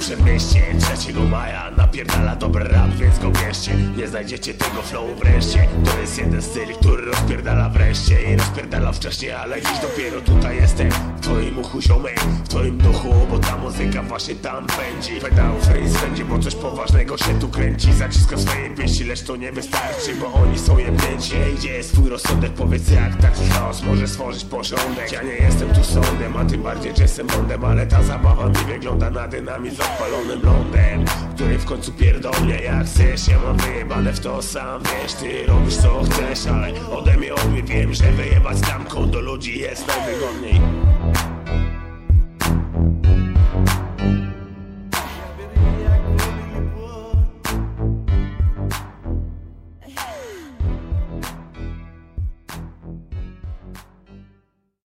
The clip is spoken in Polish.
Przedmieście 3 maja napierdala dobry rap, więc go bierzcie. Nie znajdziecie tego flow wreszcie. To jest jeden styl, który rozpierdala wreszcie I rozpierdala wcześniej, ale dziś dopiero tutaj jestem twoim uchu ziomek, w twoim duchu Bo ta muzyka właśnie tam pędzi. Pedał face spędzi, bo coś poważnego się tu kręci. Zaciska swoje pieści, lecz to nie wystarczy Bo oni są jebnięci. Ej, Gdzie jest twój rozsądek? Powiedz jak taki chaos może stworzyć porządek? Ja nie jestem tu sądem, a tym bardziej Jessem Bondem. Ale ta zabawa mi wygląda na dynamit z odpalonym lądem Który w końcu pierdolnie. Jak chcesz Ja mam wyjebane w to sam, wiesz Ty robisz co chcesz, ale ode mnie odbij Wiem, że wyjebać tamką do ludzi jest najwygodniej